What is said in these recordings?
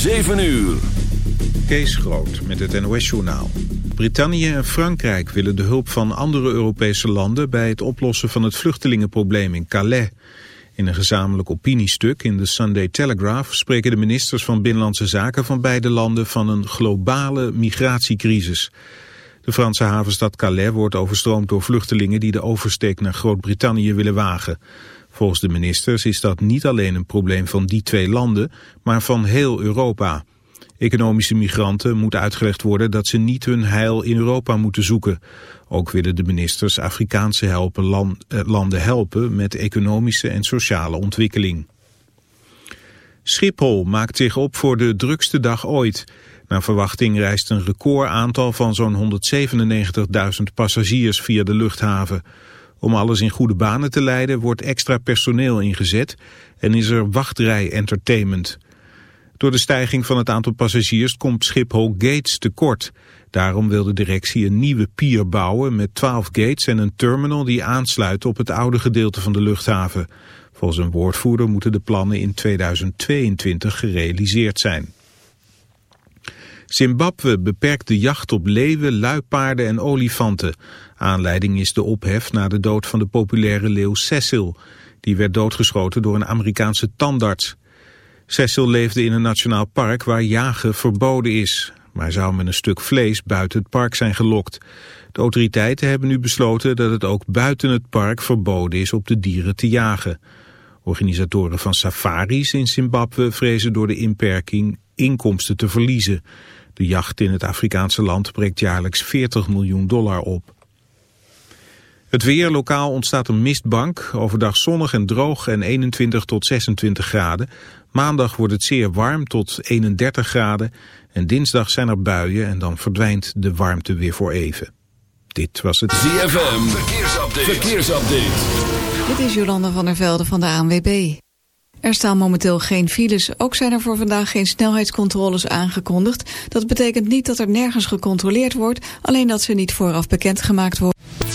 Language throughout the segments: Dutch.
7 uur. Kees Groot met het NOS-journaal. Brittannië en Frankrijk willen de hulp van andere Europese landen... bij het oplossen van het vluchtelingenprobleem in Calais. In een gezamenlijk opiniestuk in de Sunday Telegraph... spreken de ministers van Binnenlandse Zaken van beide landen... van een globale migratiecrisis. De Franse havenstad Calais wordt overstroomd door vluchtelingen... die de oversteek naar Groot-Brittannië willen wagen... Volgens de ministers is dat niet alleen een probleem van die twee landen, maar van heel Europa. Economische migranten moet uitgelegd worden dat ze niet hun heil in Europa moeten zoeken. Ook willen de ministers Afrikaanse helpen eh, landen helpen met economische en sociale ontwikkeling. Schiphol maakt zich op voor de drukste dag ooit. Naar verwachting reist een recordaantal van zo'n 197.000 passagiers via de luchthaven. Om alles in goede banen te leiden wordt extra personeel ingezet en is er wachtrij-entertainment. Door de stijging van het aantal passagiers komt Schiphol gates tekort. Daarom wil de directie een nieuwe pier bouwen met 12 gates en een terminal die aansluit op het oude gedeelte van de luchthaven. Volgens een woordvoerder moeten de plannen in 2022 gerealiseerd zijn. Zimbabwe beperkt de jacht op leeuwen, luipaarden en olifanten. Aanleiding is de ophef na de dood van de populaire leeuw Cecil. Die werd doodgeschoten door een Amerikaanse tandarts. Cecil leefde in een nationaal park waar jagen verboden is. Maar zou met een stuk vlees buiten het park zijn gelokt. De autoriteiten hebben nu besloten dat het ook buiten het park verboden is op de dieren te jagen. Organisatoren van safaris in Zimbabwe vrezen door de inperking inkomsten te verliezen. De jacht in het Afrikaanse land breekt jaarlijks 40 miljoen dollar op. Het weer, lokaal ontstaat een mistbank. Overdag zonnig en droog en 21 tot 26 graden. Maandag wordt het zeer warm tot 31 graden. En dinsdag zijn er buien en dan verdwijnt de warmte weer voor even. Dit was het ZFM Verkeersupdate. Verkeersupdate. Dit is Jolanda van der Velde van de ANWB. Er staan momenteel geen files. Ook zijn er voor vandaag geen snelheidscontroles aangekondigd. Dat betekent niet dat er nergens gecontroleerd wordt, alleen dat ze niet vooraf bekendgemaakt worden.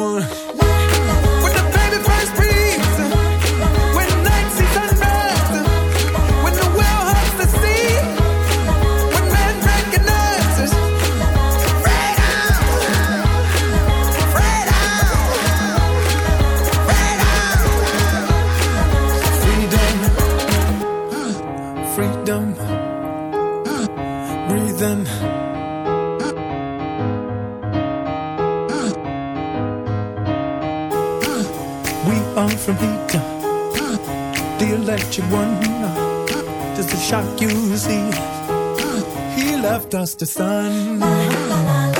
one run from heat. The electric one, just a shock you see. He left us to sun.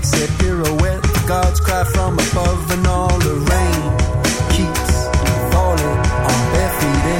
makes it pirouette. God's cry from above and all the rain keeps falling on bare feet.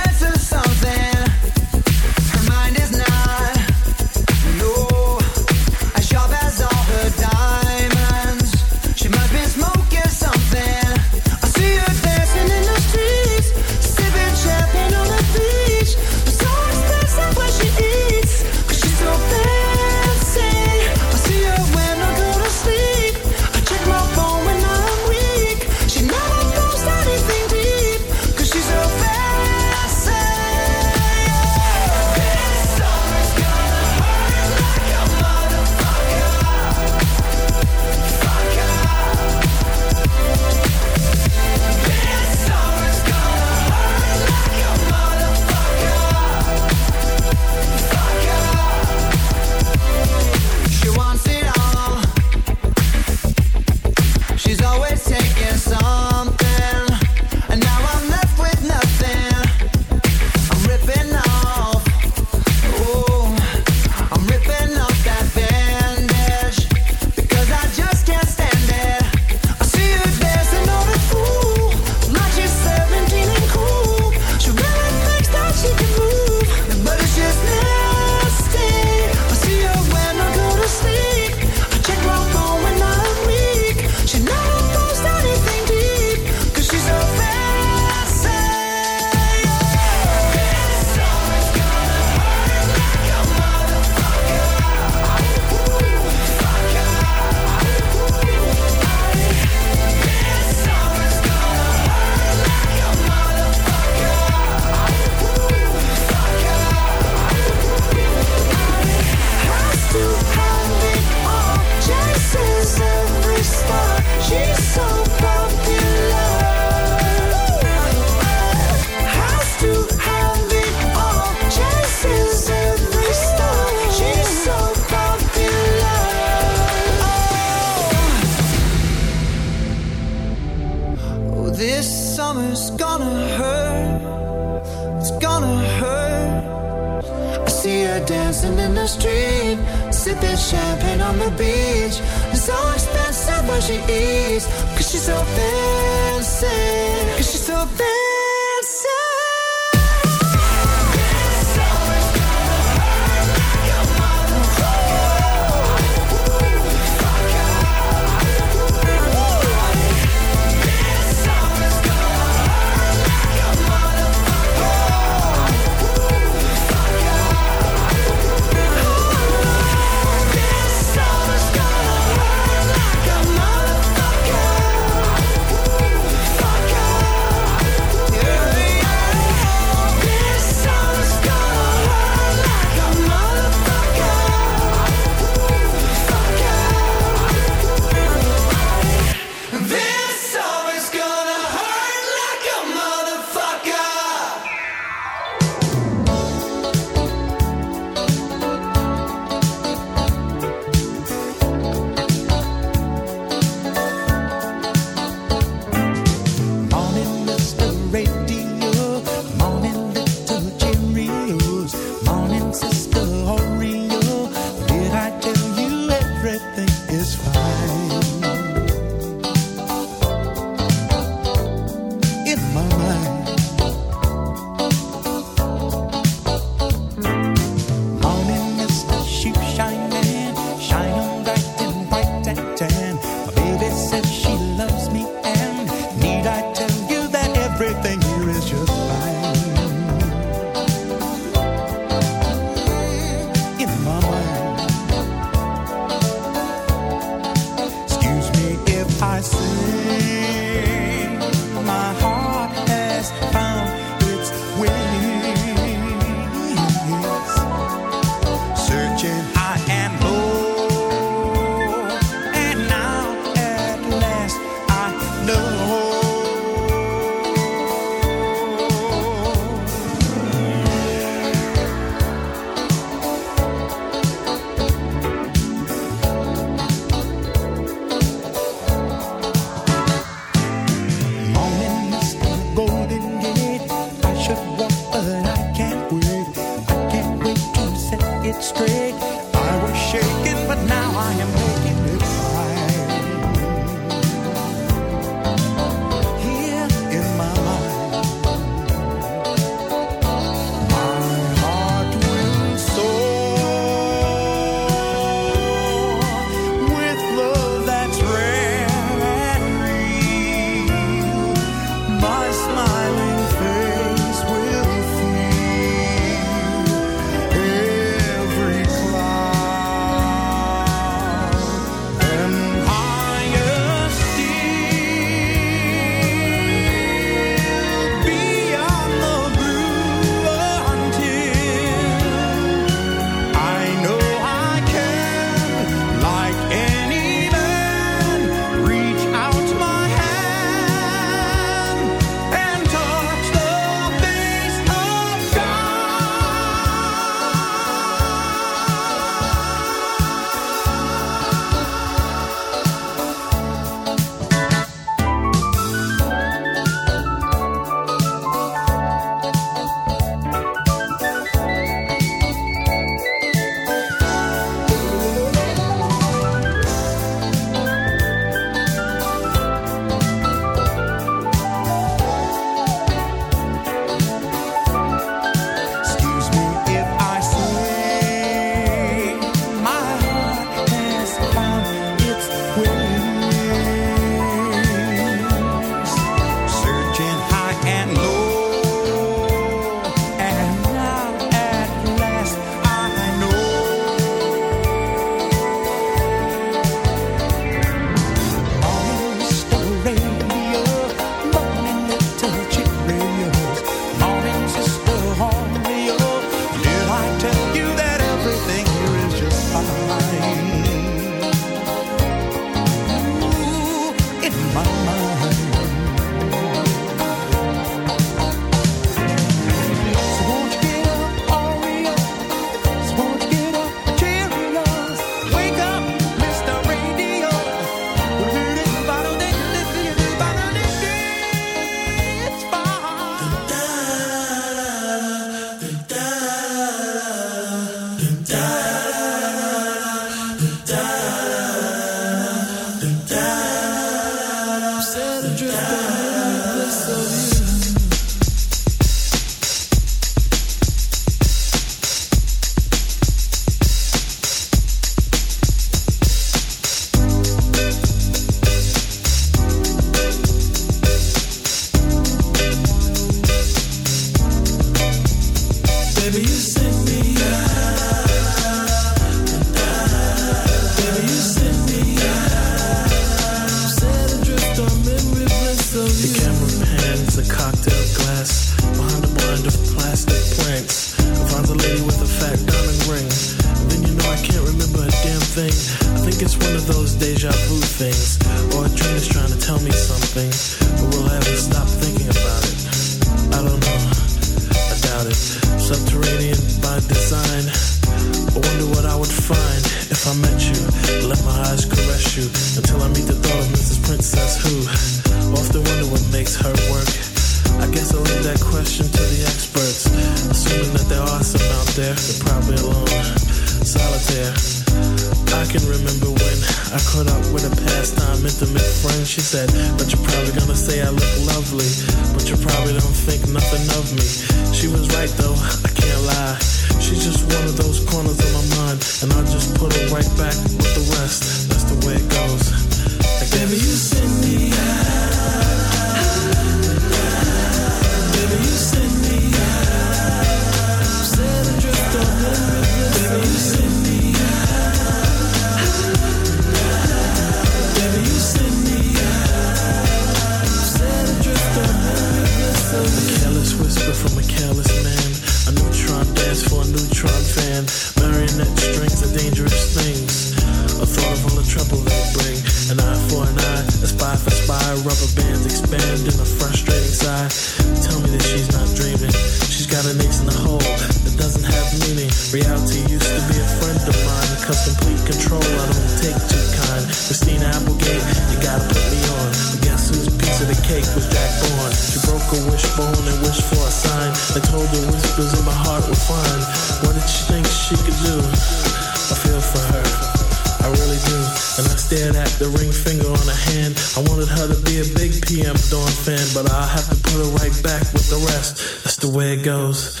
goes.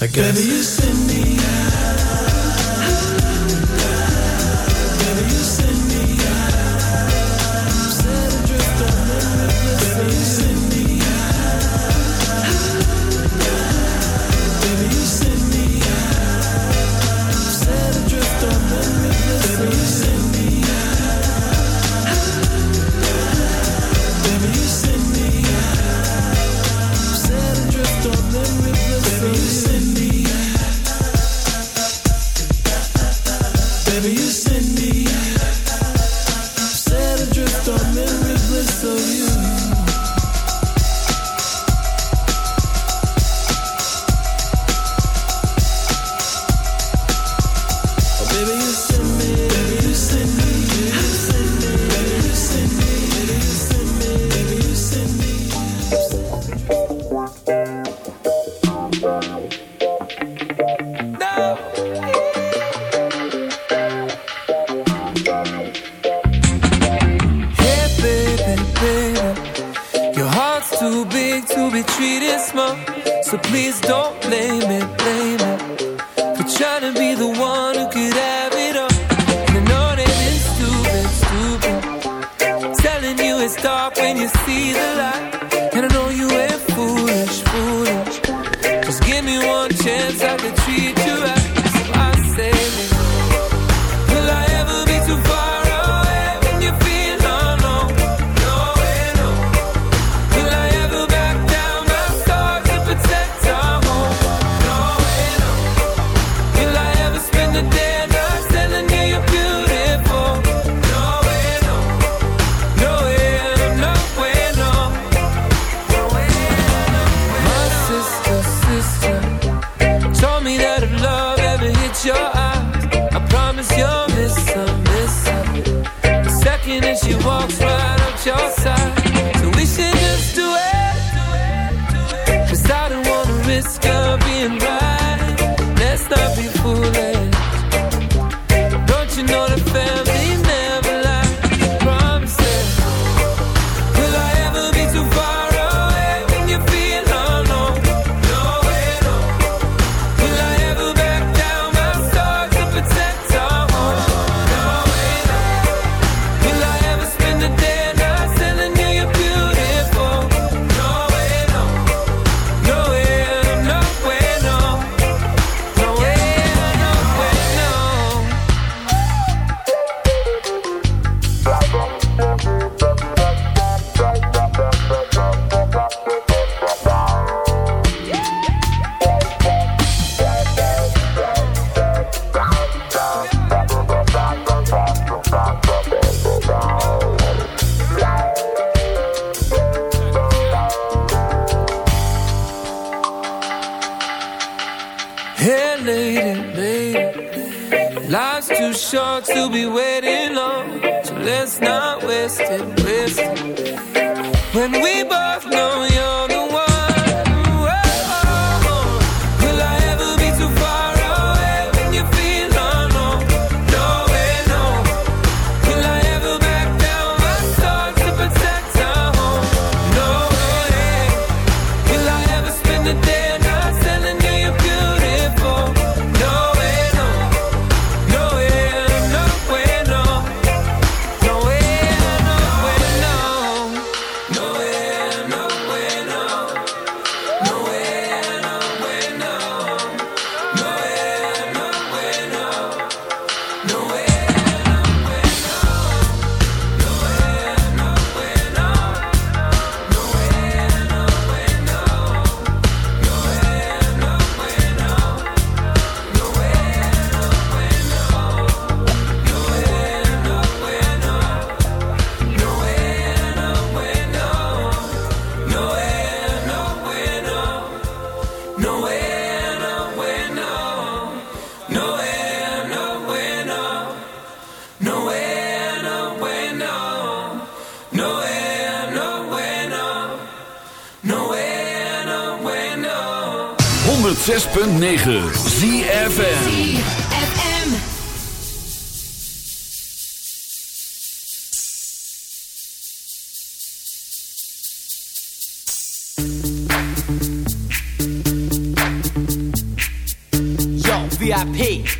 I guess. Baby, you send please don't 106.9 ZFN VIP.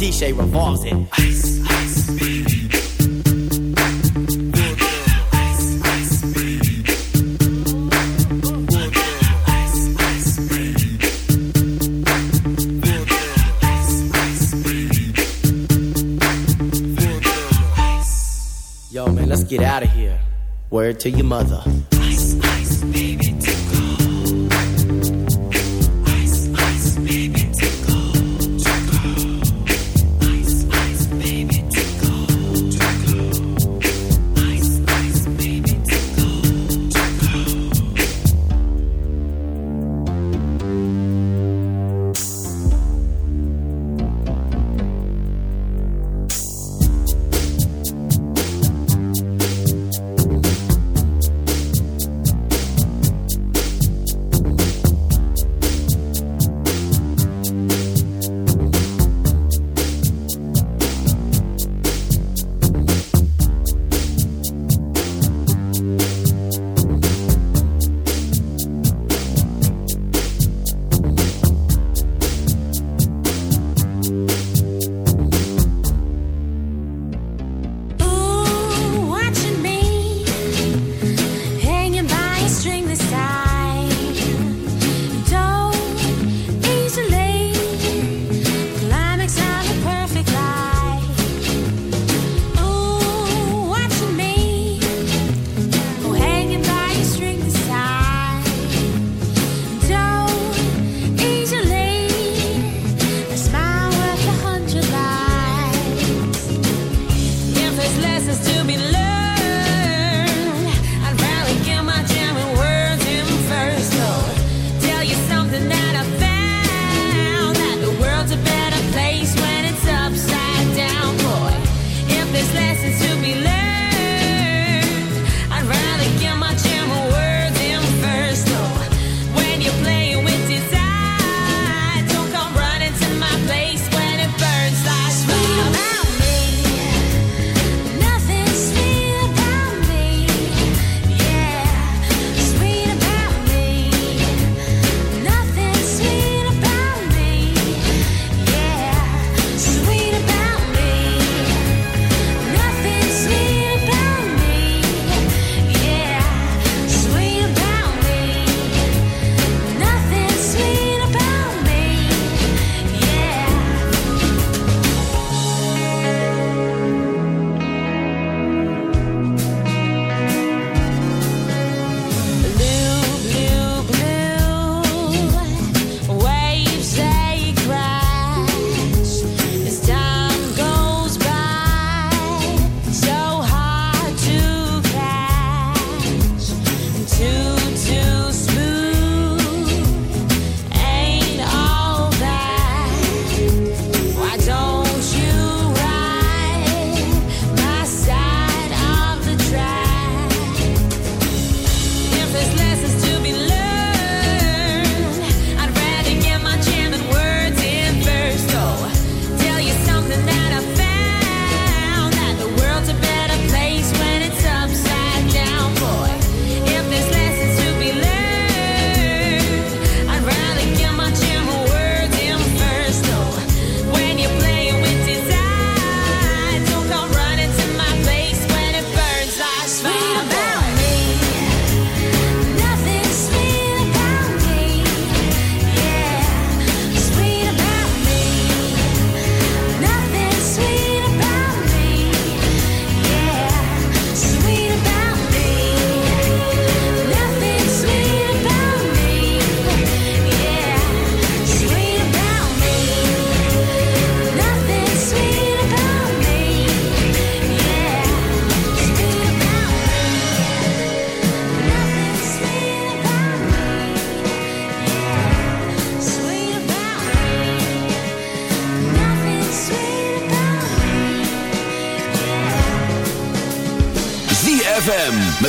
DJ revolves it. Yo, man, let's get out of here. Word to your mother.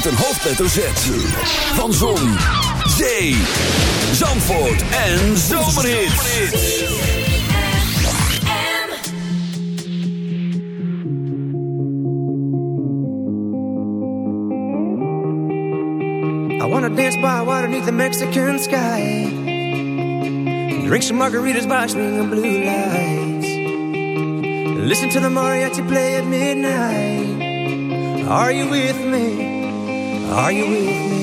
met een hoofdletter Z. Van Zon, Zee, Zandvoort en Zomerhits. I wanna dance by water neath the Mexican sky. Drink some margaritas by and blue lights. Listen to the mariachi play at midnight. Are you with me? Are you with me?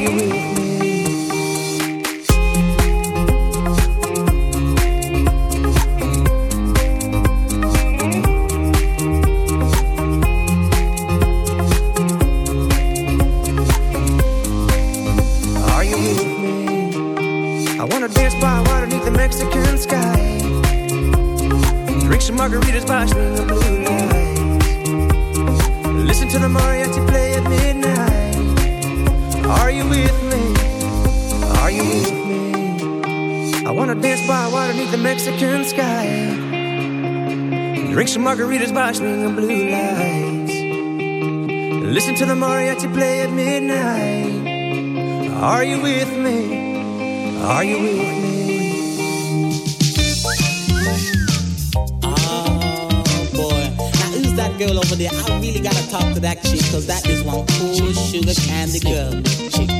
you. swashbuckling and blue lights. Listen to the mariachi play at midnight. Are you with me? Are you with me? Oh boy, now who's that girl over there? I really gotta talk to that chick, cause that is one cool sugar candy girl. Chick.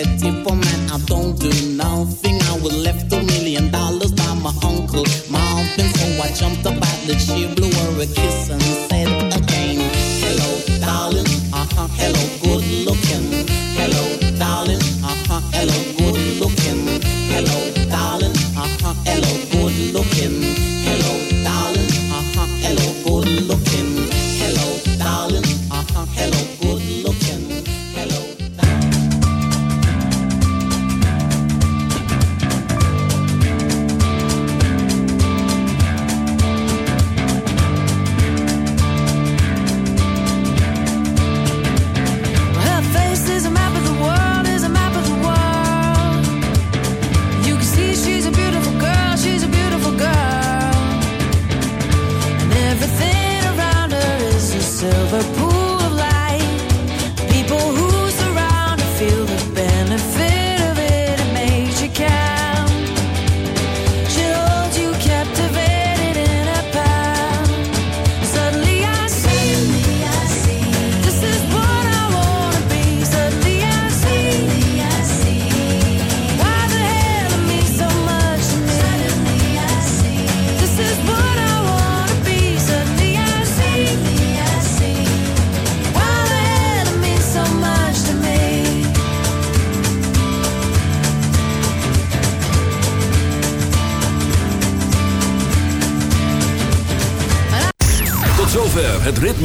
a different man. I don't do nothing. I was left a million dollars by my uncle Marvin, so I jumped up at the chair, blew her a kiss